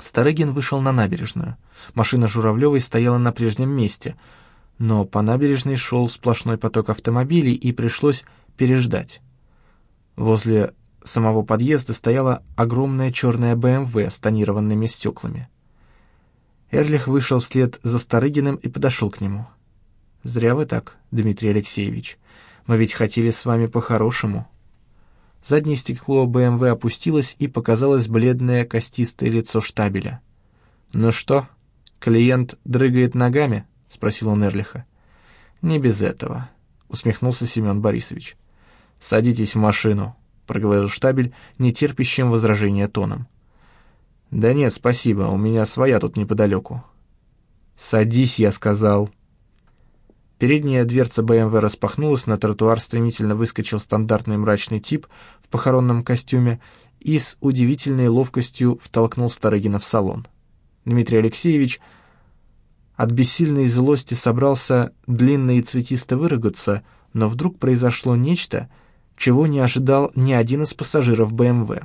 Старыгин вышел на набережную. Машина Журавлевой стояла на прежнем месте, но по набережной шел сплошной поток автомобилей, и пришлось переждать. Возле самого подъезда стояла огромная черная БМВ с тонированными стеклами. Эрлих вышел вслед за Старыгиным и подошел к нему. «Зря вы так, Дмитрий Алексеевич. Мы ведь хотели с вами по-хорошему». Заднее стекло БМВ опустилось, и показалось бледное костистое лицо штабеля. «Ну что, клиент дрыгает ногами?» — спросил он Эрлиха. «Не без этого», — усмехнулся Семен Борисович. «Садитесь в машину», — проговорил штабель, нетерпящим возражения тоном. «Да нет, спасибо, у меня своя тут неподалеку». «Садись», — я сказал. Передняя дверца БМВ распахнулась, на тротуар стремительно выскочил стандартный мрачный тип в похоронном костюме и с удивительной ловкостью втолкнул Старыгина в салон. Дмитрий Алексеевич от бессильной злости собрался длинно и цветисто выругаться, но вдруг произошло нечто, чего не ожидал ни один из пассажиров БМВ.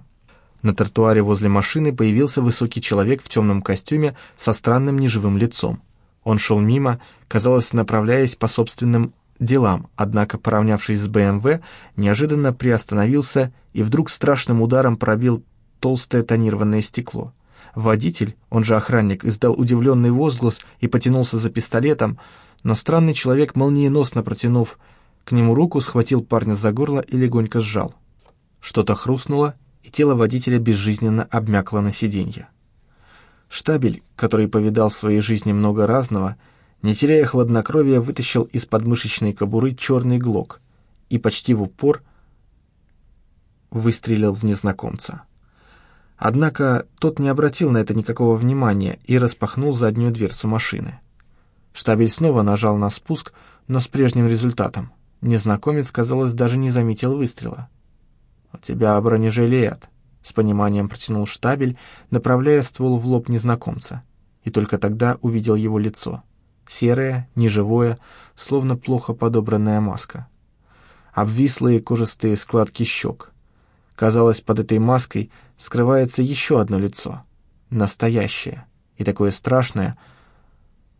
На тротуаре возле машины появился высокий человек в темном костюме со странным неживым лицом. Он шел мимо, казалось, направляясь по собственным делам, однако, поравнявшись с БМВ, неожиданно приостановился и вдруг страшным ударом пробил толстое тонированное стекло. Водитель, он же охранник, издал удивленный возглас и потянулся за пистолетом, но странный человек, молниеносно протянув к нему руку, схватил парня за горло и легонько сжал. Что-то хрустнуло, и тело водителя безжизненно обмякло на сиденье. Штабель, который повидал в своей жизни много разного, не теряя хладнокровия, вытащил из подмышечной кобуры черный глок и почти в упор выстрелил в незнакомца. Однако тот не обратил на это никакого внимания и распахнул заднюю дверцу машины. Штабель снова нажал на спуск, но с прежним результатом. Незнакомец, казалось, даже не заметил выстрела. «У тебя бронежилет», — с пониманием протянул штабель, направляя ствол в лоб незнакомца. И только тогда увидел его лицо. Серое, неживое, словно плохо подобранная маска. Обвислые кожистые складки щек. Казалось, под этой маской скрывается еще одно лицо. Настоящее. И такое страшное,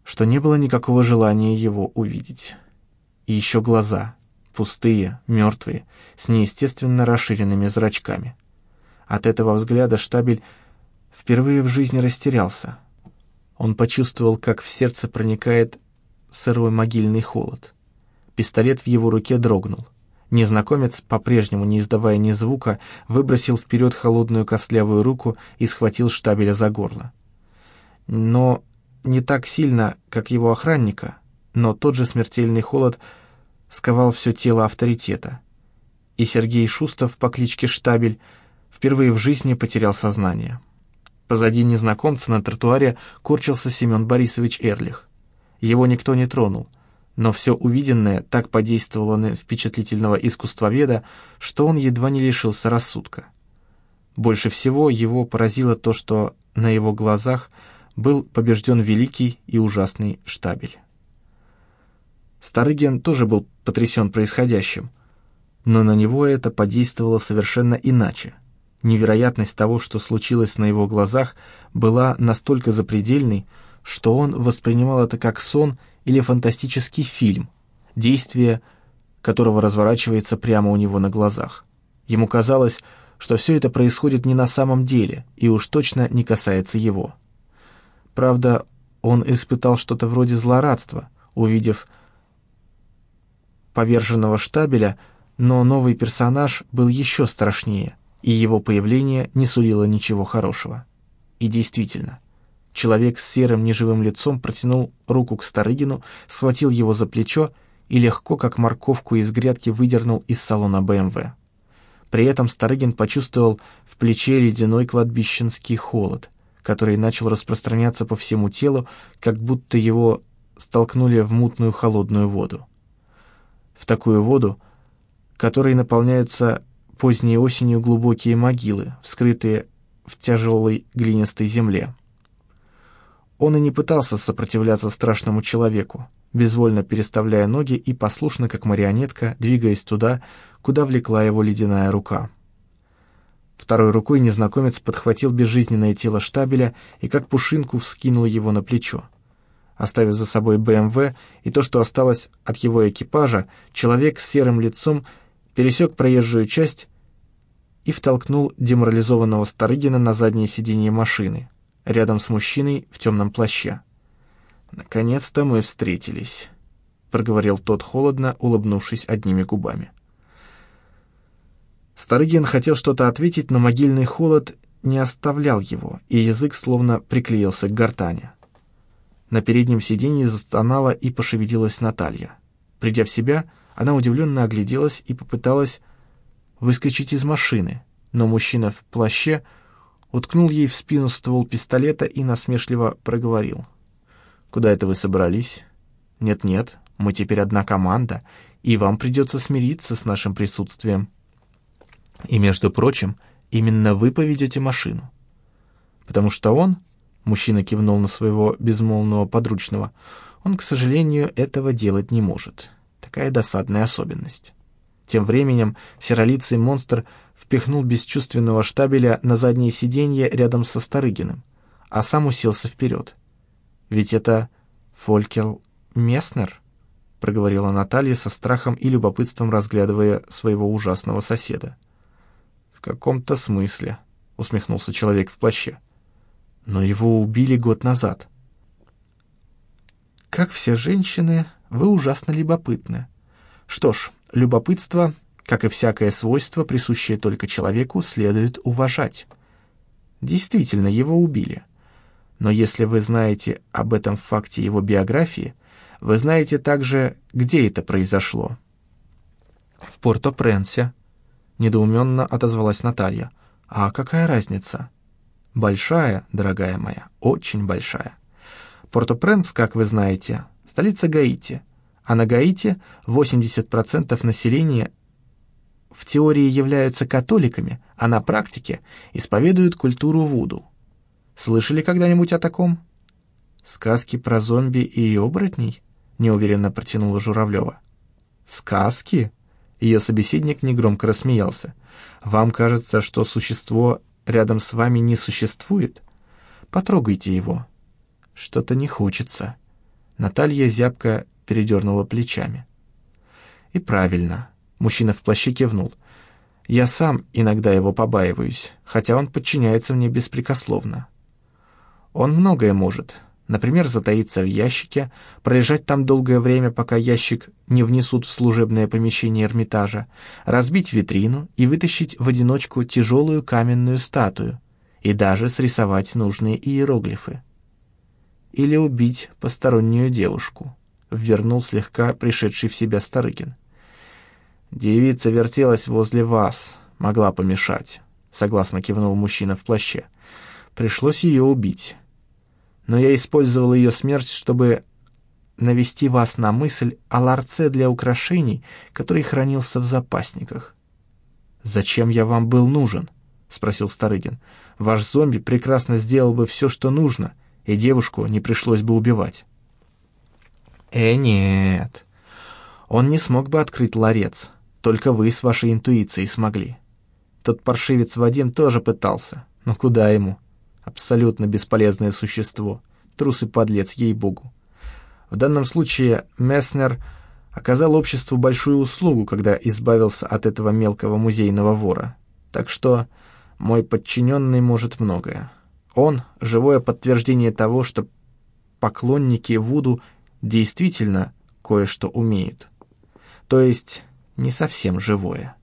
что не было никакого желания его увидеть. И еще глаза, пустые, мертвые, с неестественно расширенными зрачками. От этого взгляда штабель впервые в жизни растерялся. Он почувствовал, как в сердце проникает сырой могильный холод. Пистолет в его руке дрогнул. Незнакомец, по-прежнему не издавая ни звука, выбросил вперед холодную костлявую руку и схватил штабеля за горло. Но не так сильно, как его охранника, но тот же смертельный холод — сковал все тело авторитета. И Сергей Шустов по кличке Штабель впервые в жизни потерял сознание. Позади незнакомца на тротуаре корчился Семен Борисович Эрлих. Его никто не тронул, но все увиденное так подействовало на впечатлительного искусствоведа, что он едва не лишился рассудка. Больше всего его поразило то, что на его глазах был побежден великий и ужасный штабель. Старыгин тоже был потрясен происходящим, но на него это подействовало совершенно иначе. Невероятность того, что случилось на его глазах, была настолько запредельной, что он воспринимал это как сон или фантастический фильм, действие которого разворачивается прямо у него на глазах. Ему казалось, что все это происходит не на самом деле и уж точно не касается его. Правда, он испытал что-то вроде злорадства, увидев, поверженного штабеля, но новый персонаж был еще страшнее, и его появление не сулило ничего хорошего. И действительно, человек с серым неживым лицом протянул руку к Старыгину, схватил его за плечо и легко, как морковку из грядки, выдернул из салона БМВ. При этом Старыгин почувствовал в плече ледяной кладбищенский холод, который начал распространяться по всему телу, как будто его столкнули в мутную холодную воду в такую воду, которой наполняются поздней осенью глубокие могилы, вскрытые в тяжелой глинистой земле. Он и не пытался сопротивляться страшному человеку, безвольно переставляя ноги и послушно, как марионетка, двигаясь туда, куда влекла его ледяная рука. Второй рукой незнакомец подхватил безжизненное тело штабеля и как пушинку вскинул его на плечо. Оставив за собой БМВ и то, что осталось от его экипажа, человек с серым лицом пересек проезжую часть и втолкнул деморализованного Старыгина на заднее сиденье машины, рядом с мужчиной в темном плаще. «Наконец-то мы встретились», — проговорил тот холодно, улыбнувшись одними губами. Старыгин хотел что-то ответить, но могильный холод не оставлял его, и язык словно приклеился к гортани. На переднем сиденье застонала и пошевелилась Наталья. Придя в себя, она удивленно огляделась и попыталась выскочить из машины, но мужчина в плаще уткнул ей в спину ствол пистолета и насмешливо проговорил. «Куда это вы собрались?» «Нет-нет, мы теперь одна команда, и вам придется смириться с нашим присутствием. И, между прочим, именно вы поведете машину. Потому что он, мужчина кивнул на своего безмолвного подручного, он, к сожалению, этого делать не может. Такая досадная особенность. Тем временем серолицый монстр впихнул бесчувственного штабеля на заднее сиденье рядом со Старыгиным, а сам уселся вперед. «Ведь это Фолькер Месснер?» — проговорила Наталья со страхом и любопытством, разглядывая своего ужасного соседа. «В каком-то смысле», — усмехнулся человек в плаще. «Но его убили год назад». «Как все женщины, вы ужасно любопытны. Что ж, любопытство, как и всякое свойство, присущее только человеку, следует уважать. Действительно, его убили. Но если вы знаете об этом факте его биографии, вы знаете также, где это произошло. В Порто-Пренсе, недоуменно отозвалась Наталья. А какая разница? Большая, дорогая моя, очень большая. Порто-Пренс, как вы знаете, столица Гаити, а на Гаити 80% населения в теории являются католиками, а на практике исповедуют культуру Вуду. Слышали когда-нибудь о таком? Сказки про зомби и оборотней? Неуверенно протянула Журавлева. Сказки? Ее собеседник негромко рассмеялся. Вам кажется, что существо рядом с вами не существует? Потрогайте его. Что-то не хочется. Наталья зябко передернула плечами. И правильно. Мужчина в плаще кивнул. Я сам иногда его побаиваюсь, хотя он подчиняется мне беспрекословно. Он многое может. Например, затаиться в ящике, пролежать там долгое время, пока ящик не внесут в служебное помещение Эрмитажа, разбить витрину и вытащить в одиночку тяжелую каменную статую и даже срисовать нужные иероглифы. Или убить постороннюю девушку, вернул слегка пришедший в себя Старыкин. «Девица вертелась возле вас, могла помешать», — согласно кивнул мужчина в плаще. «Пришлось ее убить» но я использовал ее смерть, чтобы навести вас на мысль о ларце для украшений, который хранился в запасниках. «Зачем я вам был нужен?» — спросил Старыгин. «Ваш зомби прекрасно сделал бы все, что нужно, и девушку не пришлось бы убивать». «Э, нет. Он не смог бы открыть ларец, только вы с вашей интуицией смогли. Тот паршивец Вадим тоже пытался, но куда ему? Абсолютно бесполезное существо. Трус и подлец, ей-богу. В данном случае Месснер оказал обществу большую услугу, когда избавился от этого мелкого музейного вора. Так что мой подчиненный может многое. Он — живое подтверждение того, что поклонники Вуду действительно кое-что умеют. То есть не совсем живое.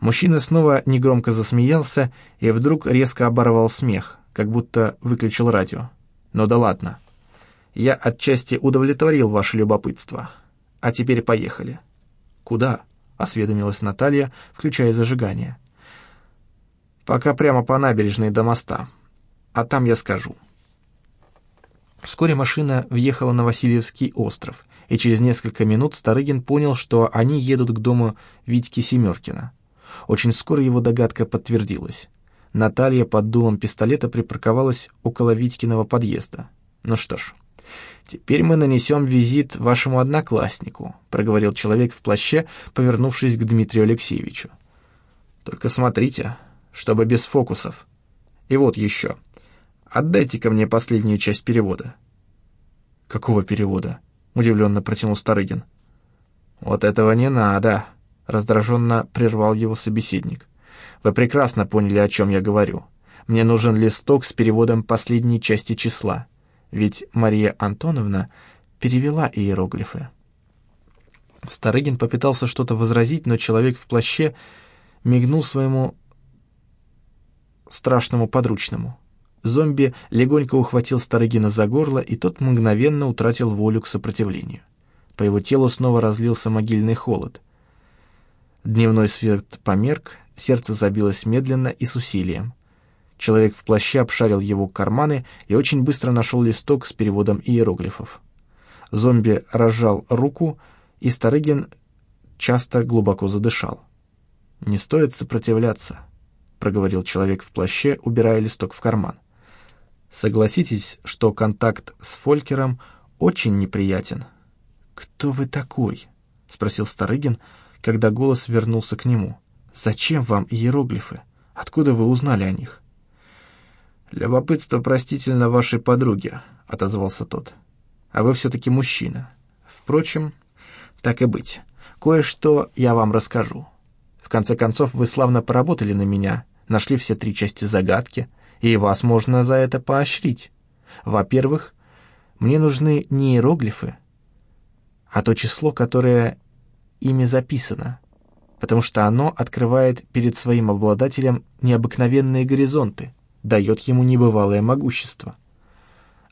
Мужчина снова негромко засмеялся и вдруг резко оборвал смех, как будто выключил радио. Но да ладно. Я отчасти удовлетворил ваше любопытство. А теперь поехали. Куда? Осведомилась Наталья, включая зажигание. Пока прямо по набережной до моста. А там я скажу. Вскоре машина въехала на Васильевский остров, и через несколько минут Старыгин понял, что они едут к дому Витьки Семеркина. Очень скоро его догадка подтвердилась. Наталья под дулом пистолета припарковалась около Витькиного подъезда. «Ну что ж, теперь мы нанесем визит вашему однокласснику», проговорил человек в плаще, повернувшись к Дмитрию Алексеевичу. «Только смотрите, чтобы без фокусов. И вот еще. Отдайте-ка мне последнюю часть перевода». «Какого перевода?» — удивленно протянул Старыгин. «Вот этого не надо», — раздраженно прервал его собеседник. «Вы прекрасно поняли, о чем я говорю. Мне нужен листок с переводом последней части числа, ведь Мария Антоновна перевела иероглифы». Старыгин попытался что-то возразить, но человек в плаще мигнул своему страшному подручному. Зомби легонько ухватил Старыгина за горло, и тот мгновенно утратил волю к сопротивлению. По его телу снова разлился могильный холод. Дневной свет померк, сердце забилось медленно и с усилием. Человек в плаще обшарил его карманы и очень быстро нашел листок с переводом иероглифов. Зомби разжал руку, и Старыгин часто глубоко задышал. «Не стоит сопротивляться», — проговорил человек в плаще, убирая листок в карман. Согласитесь, что контакт с Фолькером очень неприятен. «Кто вы такой?» — спросил Старыгин, когда голос вернулся к нему. «Зачем вам иероглифы? Откуда вы узнали о них?» «Любопытство простительно вашей подруге», — отозвался тот. «А вы все-таки мужчина. Впрочем, так и быть. Кое-что я вам расскажу. В конце концов, вы славно поработали на меня, нашли все три части загадки — и вас можно за это поощрить. Во-первых, мне нужны не иероглифы, а то число, которое ими записано, потому что оно открывает перед своим обладателем необыкновенные горизонты, дает ему небывалое могущество.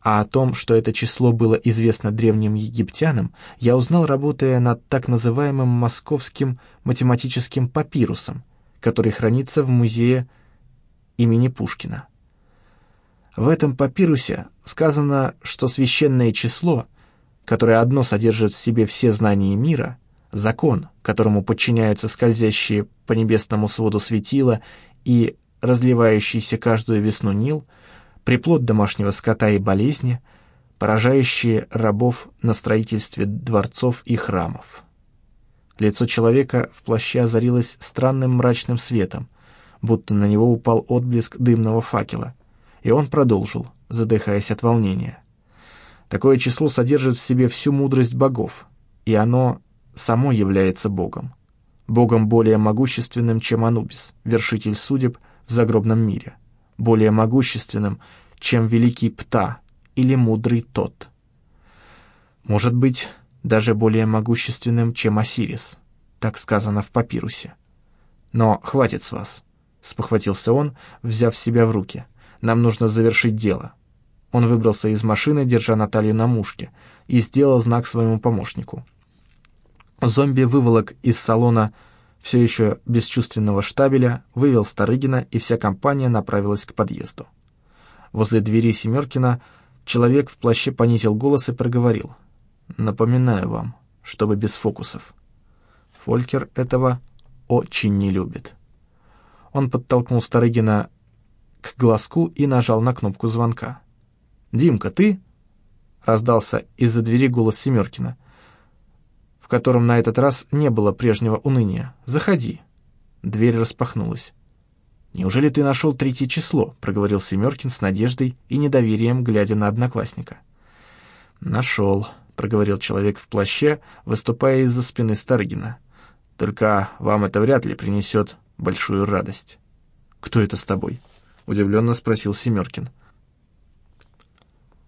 А о том, что это число было известно древним египтянам, я узнал, работая над так называемым московским математическим папирусом, который хранится в музее имени Пушкина. В этом папирусе сказано, что священное число, которое одно содержит в себе все знания мира, закон, которому подчиняются скользящие по небесному своду светила и разливающийся каждую весну Нил, приплод домашнего скота и болезни, поражающие рабов на строительстве дворцов и храмов. Лицо человека в плаще озарилось странным мрачным светом, будто на него упал отблеск дымного факела — и он продолжил, задыхаясь от волнения. Такое число содержит в себе всю мудрость богов, и оно само является богом. Богом более могущественным, чем Анубис, вершитель судеб в загробном мире, более могущественным, чем великий Пта или мудрый Тот. Может быть, даже более могущественным, чем Осирис, так сказано в папирусе. Но хватит с вас, — спохватился он, взяв себя в руки. Нам нужно завершить дело». Он выбрался из машины, держа Наталью на мушке, и сделал знак своему помощнику. Зомби выволок из салона все еще бесчувственного штабеля, вывел Старыгина, и вся компания направилась к подъезду. Возле двери Семеркина человек в плаще понизил голос и проговорил. «Напоминаю вам, чтобы без фокусов. Фолькер этого очень не любит». Он подтолкнул Старыгина к глазку и нажал на кнопку звонка. «Димка, ты?» — раздался из-за двери голос Семеркина, в котором на этот раз не было прежнего уныния. «Заходи». Дверь распахнулась. «Неужели ты нашел третье число?» — проговорил Семеркин с надеждой и недоверием, глядя на одноклассника. «Нашел», — проговорил человек в плаще, выступая из-за спины Старыгина. «Только вам это вряд ли принесет большую радость». «Кто это с тобой?» — удивленно спросил Семеркин.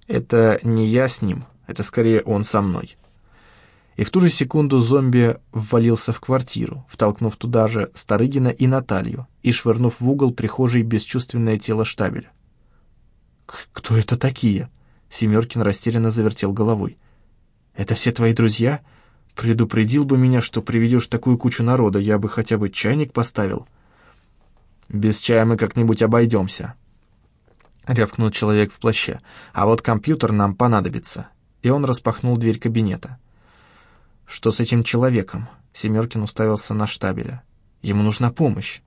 «Это не я с ним, это скорее он со мной». И в ту же секунду зомби ввалился в квартиру, втолкнув туда же Старыгина и Наталью и швырнув в угол прихожей бесчувственное тело штабеля. «Кто это такие?» Семеркин растерянно завертел головой. «Это все твои друзья? Предупредил бы меня, что приведешь такую кучу народа, я бы хотя бы чайник поставил». «Без чая мы как-нибудь обойдемся», — рявкнул человек в плаще. «А вот компьютер нам понадобится». И он распахнул дверь кабинета. «Что с этим человеком?» Семеркин уставился на штабеля. «Ему нужна помощь».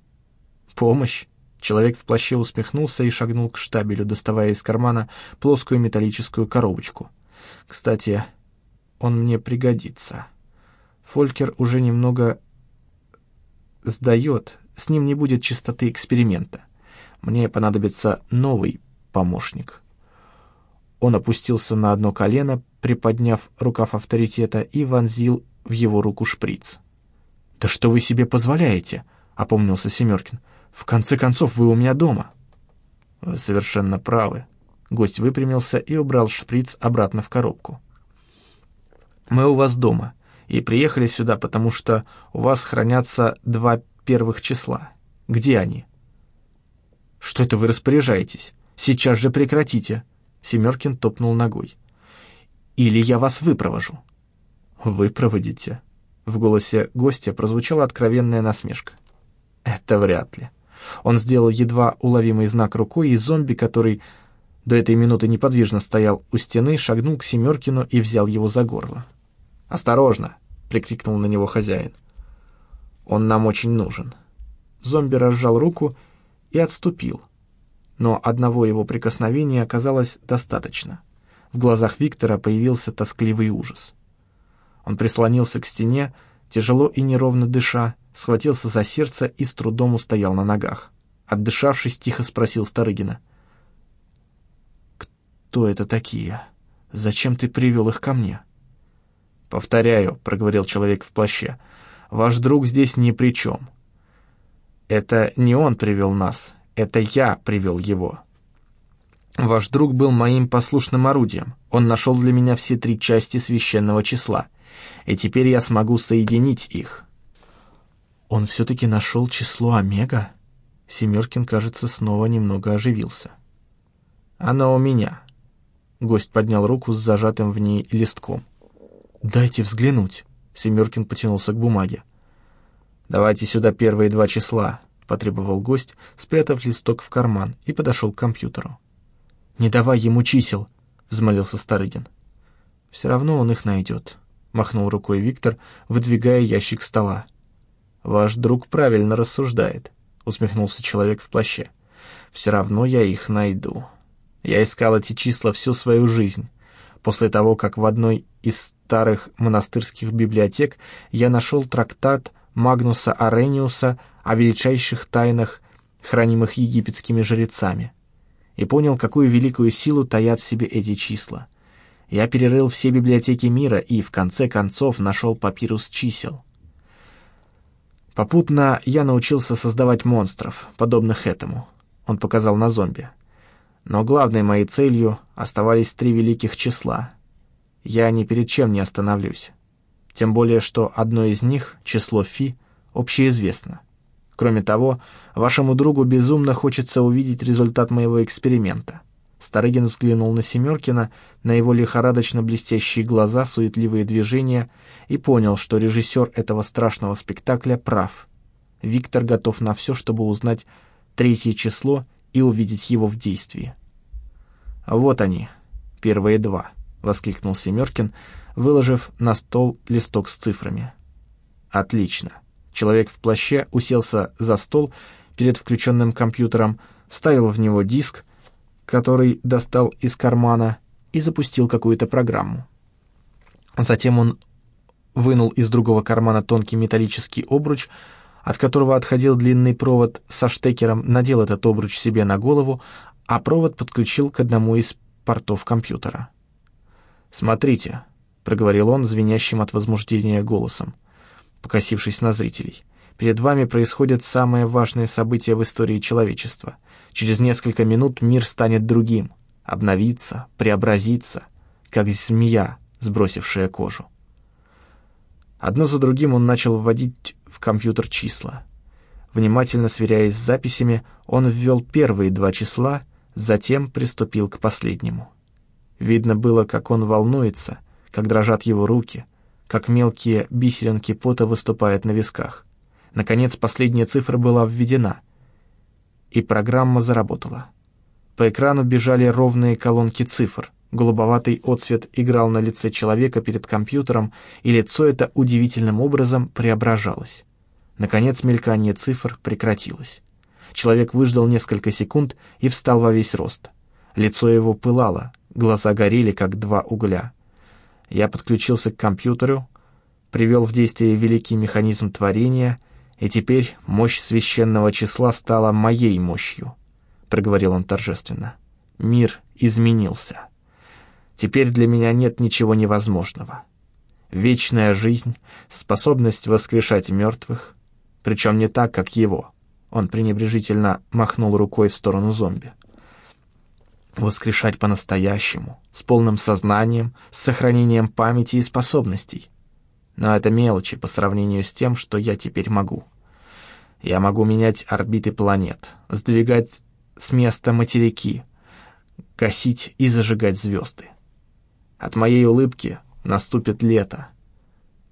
«Помощь?» Человек в плаще усмехнулся и шагнул к штабелю, доставая из кармана плоскую металлическую коробочку. «Кстати, он мне пригодится». Фолькер уже немного сдает с ним не будет чистоты эксперимента. Мне понадобится новый помощник». Он опустился на одно колено, приподняв рукав авторитета, и вонзил в его руку шприц. «Да что вы себе позволяете?» — опомнился Семеркин. «В конце концов, вы у меня дома». «Вы совершенно правы». Гость выпрямился и убрал шприц обратно в коробку. «Мы у вас дома, и приехали сюда, потому что у вас хранятся два первых числа. Где они?» «Что это вы распоряжаетесь? Сейчас же прекратите!» Семеркин топнул ногой. «Или я вас выпровожу». «Выпроводите?» В голосе гостя прозвучала откровенная насмешка. «Это вряд ли». Он сделал едва уловимый знак рукой, и зомби, который до этой минуты неподвижно стоял у стены, шагнул к Семеркину и взял его за горло. «Осторожно!» — прикрикнул на него хозяин. «Он нам очень нужен». Зомби разжал руку и отступил. Но одного его прикосновения оказалось достаточно. В глазах Виктора появился тоскливый ужас. Он прислонился к стене, тяжело и неровно дыша, схватился за сердце и с трудом устоял на ногах. Отдышавшись, тихо спросил Старыгина. «Кто это такие? Зачем ты привел их ко мне?» «Повторяю», — проговорил человек в плаще, — «ваш друг здесь ни при чем. Это не он привел нас, это я привел его. Ваш друг был моим послушным орудием. Он нашел для меня все три части священного числа и теперь я смогу соединить их. Он все-таки нашел число омега? Семеркин, кажется, снова немного оживился. Оно у меня. Гость поднял руку с зажатым в ней листком. «Дайте взглянуть». Семеркин потянулся к бумаге. «Давайте сюда первые два числа», — потребовал гость, спрятав листок в карман, и подошел к компьютеру. «Не давай ему чисел», — взмолился Старыгин. «Все равно он их найдет махнул рукой Виктор, выдвигая ящик стола. «Ваш друг правильно рассуждает», — усмехнулся человек в плаще. «Все равно я их найду. Я искал эти числа всю свою жизнь. После того, как в одной из старых монастырских библиотек я нашел трактат Магнуса Арениуса о величайших тайнах, хранимых египетскими жрецами, и понял, какую великую силу таят в себе эти числа. Я перерыл все библиотеки мира и, в конце концов, нашел папирус чисел. Попутно я научился создавать монстров, подобных этому. Он показал на зомби. Но главной моей целью оставались три великих числа. Я ни перед чем не остановлюсь. Тем более, что одно из них, число Фи, общеизвестно. Кроме того, вашему другу безумно хочется увидеть результат моего эксперимента. Старыгин взглянул на Семеркина, на его лихорадочно блестящие глаза, суетливые движения и понял, что режиссер этого страшного спектакля прав. Виктор готов на все, чтобы узнать третье число и увидеть его в действии. «Вот они, первые два», — воскликнул Семеркин, выложив на стол листок с цифрами. «Отлично». Человек в плаще уселся за стол перед включенным компьютером, вставил в него диск, который достал из кармана и запустил какую-то программу. Затем он вынул из другого кармана тонкий металлический обруч, от которого отходил длинный провод со штекером, надел этот обруч себе на голову, а провод подключил к одному из портов компьютера. «Смотрите», — проговорил он звенящим от возбуждения голосом, покосившись на зрителей, — «перед вами происходит самое важное событие в истории человечества — Через несколько минут мир станет другим, обновится, преобразится, как змея, сбросившая кожу. Одно за другим он начал вводить в компьютер числа. Внимательно сверяясь с записями, он ввел первые два числа, затем приступил к последнему. Видно было, как он волнуется, как дрожат его руки, как мелкие бисеринки пота выступают на висках. Наконец, последняя цифра была введена, и программа заработала. По экрану бежали ровные колонки цифр. Голубоватый отсвет играл на лице человека перед компьютером, и лицо это удивительным образом преображалось. Наконец мелькание цифр прекратилось. Человек выждал несколько секунд и встал во весь рост. Лицо его пылало, глаза горели, как два угля. Я подключился к компьютеру, привел в действие великий механизм творения И теперь мощь священного числа стала моей мощью, проговорил он торжественно. Мир изменился. Теперь для меня нет ничего невозможного. Вечная жизнь, способность воскрешать мертвых, причем не так, как его. Он пренебрежительно махнул рукой в сторону зомби. Воскрешать по-настоящему, с полным сознанием, с сохранением памяти и способностей. Но это мелочи по сравнению с тем, что я теперь могу. Я могу менять орбиты планет, сдвигать с места материки, косить и зажигать звезды. От моей улыбки наступит лето.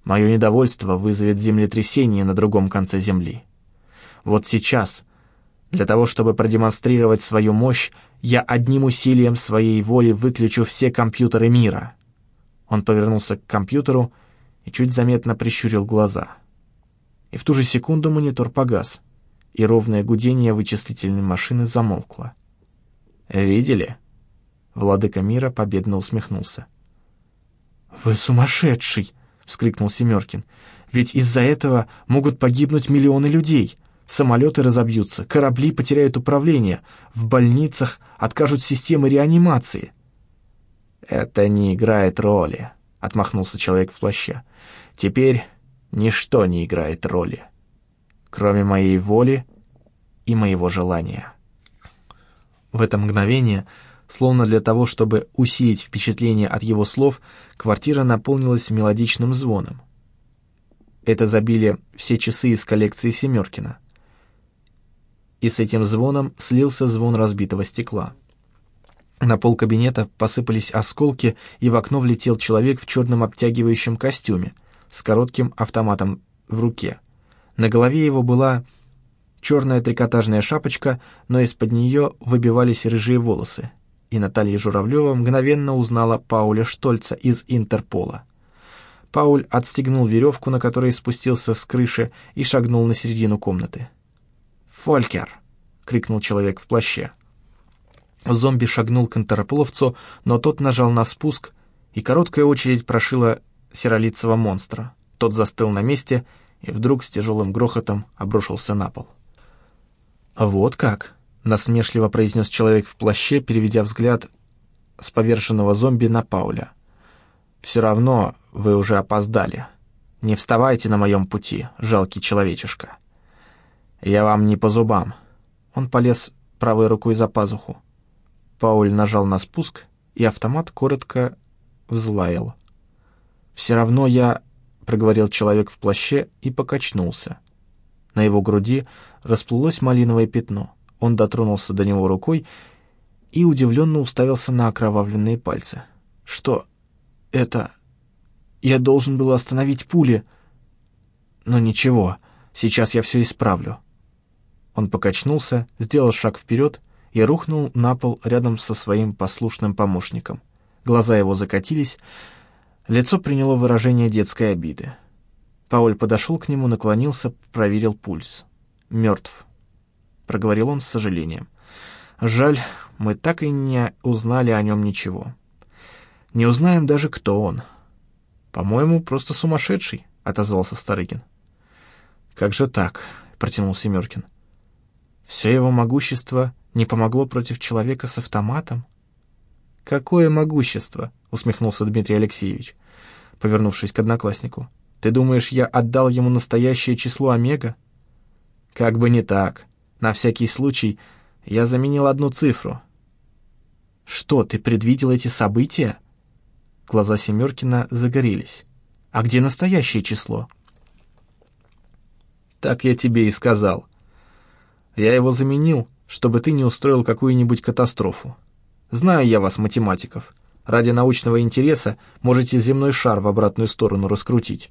Мое недовольство вызовет землетрясение на другом конце Земли. Вот сейчас, для того, чтобы продемонстрировать свою мощь, я одним усилием своей воли выключу все компьютеры мира. Он повернулся к компьютеру и чуть заметно прищурил глаза. И в ту же секунду монитор погас, и ровное гудение вычислительной машины замолкло. «Видели?» Владыка мира победно усмехнулся. «Вы сумасшедший!» — вскрикнул Семеркин. «Ведь из-за этого могут погибнуть миллионы людей. Самолеты разобьются, корабли потеряют управление, в больницах откажут системы реанимации». «Это не играет роли», — отмахнулся человек в плаще. «Теперь ничто не играет роли, кроме моей воли и моего желания». В это мгновение Словно для того, чтобы усилить впечатление от его слов, квартира наполнилась мелодичным звоном. Это забили все часы из коллекции Семеркина. И с этим звоном слился звон разбитого стекла. На пол кабинета посыпались осколки, и в окно влетел человек в черном обтягивающем костюме с коротким автоматом в руке. На голове его была черная трикотажная шапочка, но из-под нее выбивались рыжие волосы и Наталья Журавлева мгновенно узнала Пауля Штольца из Интерпола. Пауль отстегнул веревку, на которой спустился с крыши, и шагнул на середину комнаты. «Фолькер!» — крикнул человек в плаще. Зомби шагнул к интерполовцу, но тот нажал на спуск, и короткая очередь прошила серолицего монстра. Тот застыл на месте и вдруг с тяжелым грохотом обрушился на пол. «Вот как!» насмешливо произнес человек в плаще, переведя взгляд с поверженного зомби на Пауля. «Все равно вы уже опоздали. Не вставайте на моем пути, жалкий человечишка. Я вам не по зубам». Он полез правой рукой за пазуху. Пауль нажал на спуск, и автомат коротко взлаял. «Все равно я...» — проговорил человек в плаще и покачнулся. На его груди расплылось малиновое пятно. Он дотронулся до него рукой и удивленно уставился на окровавленные пальцы. «Что? Это... Я должен был остановить пули. Но ничего, сейчас я все исправлю». Он покачнулся, сделал шаг вперед и рухнул на пол рядом со своим послушным помощником. Глаза его закатились, лицо приняло выражение детской обиды. Пауль подошел к нему, наклонился, проверил пульс. Мертв. — проговорил он с сожалением. «Жаль, мы так и не узнали о нем ничего. Не узнаем даже, кто он. По-моему, просто сумасшедший», — отозвался Старыгин. «Как же так?» — протянул Семеркин. «Все его могущество не помогло против человека с автоматом?» «Какое могущество?» — усмехнулся Дмитрий Алексеевич, повернувшись к однокласснику. «Ты думаешь, я отдал ему настоящее число Омега?» «Как бы не так. На всякий случай я заменил одну цифру. «Что, ты предвидел эти события?» Глаза Семеркина загорелись. «А где настоящее число?» «Так я тебе и сказал. Я его заменил, чтобы ты не устроил какую-нибудь катастрофу. Знаю я вас, математиков. Ради научного интереса можете земной шар в обратную сторону раскрутить».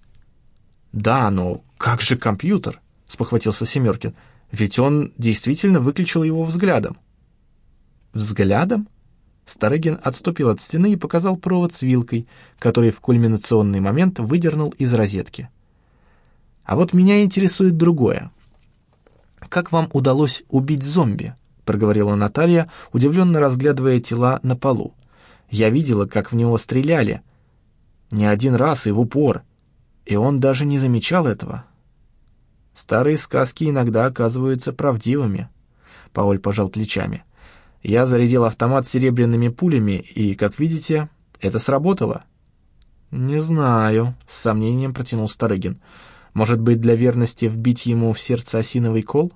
«Да, но как же компьютер?» — спохватился Семеркин. Ведь он действительно выключил его взглядом. Взглядом? Старыгин отступил от стены и показал провод с вилкой, который в кульминационный момент выдернул из розетки. «А вот меня интересует другое. Как вам удалось убить зомби?» — проговорила Наталья, удивленно разглядывая тела на полу. «Я видела, как в него стреляли. Не один раз и в упор. И он даже не замечал этого». Старые сказки иногда оказываются правдивыми. Пауль пожал плечами. Я зарядил автомат серебряными пулями, и, как видите, это сработало. «Не знаю», — с сомнением протянул Старыгин. «Может быть, для верности вбить ему в сердце осиновый кол?»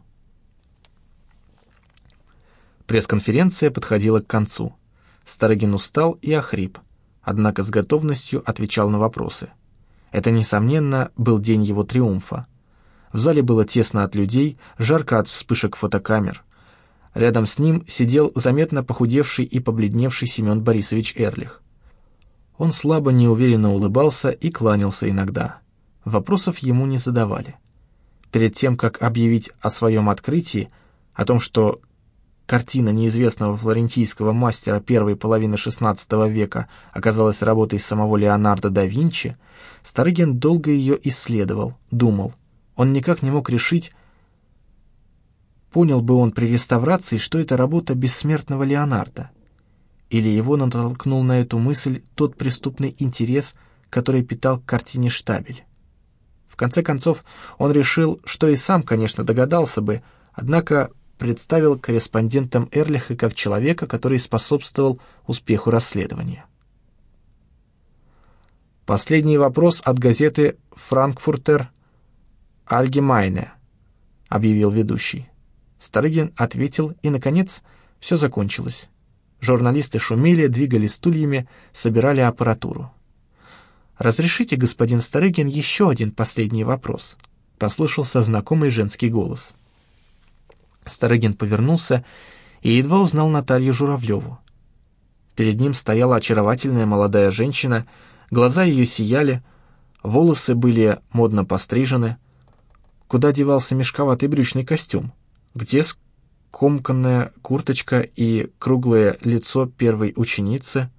Пресс-конференция подходила к концу. Старыгин устал и охрип, однако с готовностью отвечал на вопросы. Это, несомненно, был день его триумфа. В зале было тесно от людей, жарко от вспышек фотокамер. Рядом с ним сидел заметно похудевший и побледневший Семен Борисович Эрлих. Он слабо, неуверенно улыбался и кланялся иногда. Вопросов ему не задавали. Перед тем, как объявить о своем открытии, о том, что Картина неизвестного флорентийского мастера первой половины XVI века оказалась работой самого Леонардо да Винчи, Старыгин долго ее исследовал, думал. Он никак не мог решить, понял бы он при реставрации, что это работа бессмертного Леонардо. Или его натолкнул на эту мысль тот преступный интерес, который питал к картине Штабель. В конце концов, он решил, что и сам, конечно, догадался бы, однако представил корреспондентом Эрлиха как человека, который способствовал успеху расследования. Последний вопрос от газеты «Франкфуртер Альгемайне», — объявил ведущий. Старыгин ответил, и, наконец, все закончилось. Журналисты шумели, двигали стульями, собирали аппаратуру. «Разрешите, господин Старыгин, еще один последний вопрос?» — послышался знакомый женский голос. Старыгин повернулся и едва узнал Наталью Журавлеву. Перед ним стояла очаровательная молодая женщина, глаза ее сияли, волосы были модно пострижены. Куда девался мешковатый брючный костюм? Где скомканная курточка и круглое лицо первой ученицы?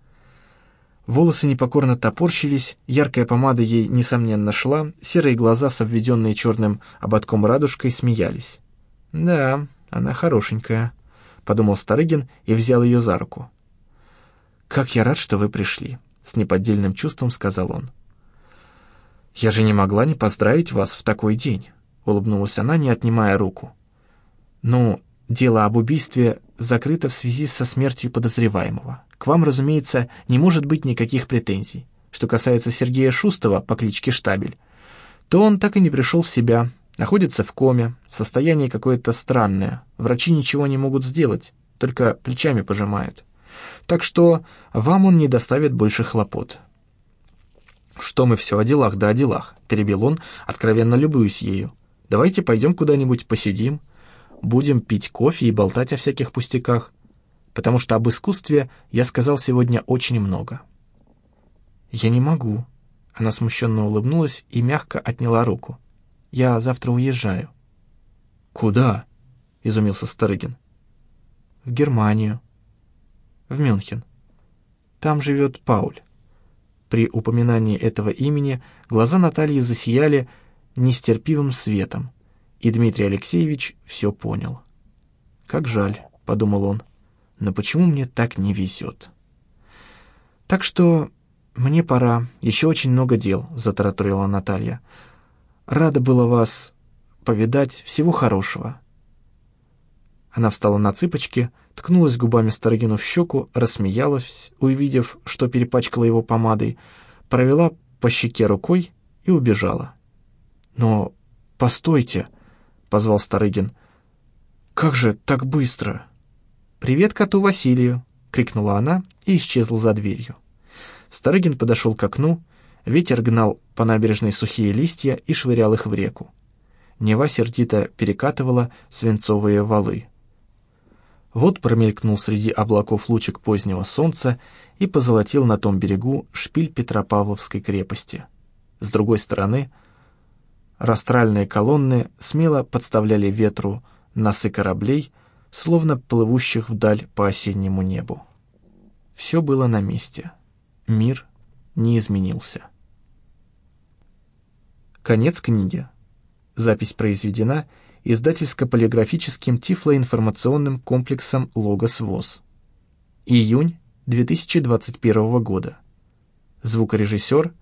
Волосы непокорно топорщились, яркая помада ей, несомненно, шла, серые глаза с обведенной черным ободком радужкой смеялись. «Да, она хорошенькая», — подумал Старыгин и взял ее за руку. «Как я рад, что вы пришли», — с неподдельным чувством сказал он. «Я же не могла не поздравить вас в такой день», — улыбнулась она, не отнимая руку. «Ну, дело об убийстве закрыто в связи со смертью подозреваемого. К вам, разумеется, не может быть никаких претензий. Что касается Сергея Шустова по кличке Штабель, то он так и не пришел в себя, Находится в коме, состояние какое-то странное. Врачи ничего не могут сделать, только плечами пожимают. Так что вам он не доставит больше хлопот. «Что мы все о делах да о делах», — перебил он, откровенно любуюсь ею. «Давайте пойдем куда-нибудь посидим, будем пить кофе и болтать о всяких пустяках, потому что об искусстве я сказал сегодня очень много». «Я не могу», — она смущенно улыбнулась и мягко отняла руку. Я завтра уезжаю». «Куда?» — изумился Старыгин. «В Германию. В Мюнхен. Там живет Пауль». При упоминании этого имени глаза Натальи засияли нестерпивым светом, и Дмитрий Алексеевич все понял. «Как жаль», — подумал он, — «но почему мне так не везет?» «Так что мне пора, еще очень много дел», — затараторила Наталья. Рада была вас повидать. Всего хорошего». Она встала на цыпочки, ткнулась губами Старогину в щеку, рассмеялась, увидев, что перепачкала его помадой, провела по щеке рукой и убежала. «Но постойте», — позвал Старыгин. «Как же так быстро?» «Привет коту Василию!» — крикнула она и исчезла за дверью. Старыгин подошел к окну, Ветер гнал по набережной сухие листья и швырял их в реку. Нева сердито перекатывала свинцовые валы. Вот промелькнул среди облаков лучик позднего солнца и позолотил на том берегу шпиль Петропавловской крепости. С другой стороны, растральные колонны смело подставляли ветру носы кораблей, словно плывущих вдаль по осеннему небу. Все было на месте. Мир не изменился. Конец книги. Запись произведена издательско-полиграфическим тифлоинформационным комплексом «Логос ВОЗ». Июнь 2021 года. Звукорежиссер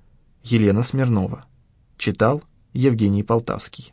Елена Смирнова. Читал Евгений Полтавский.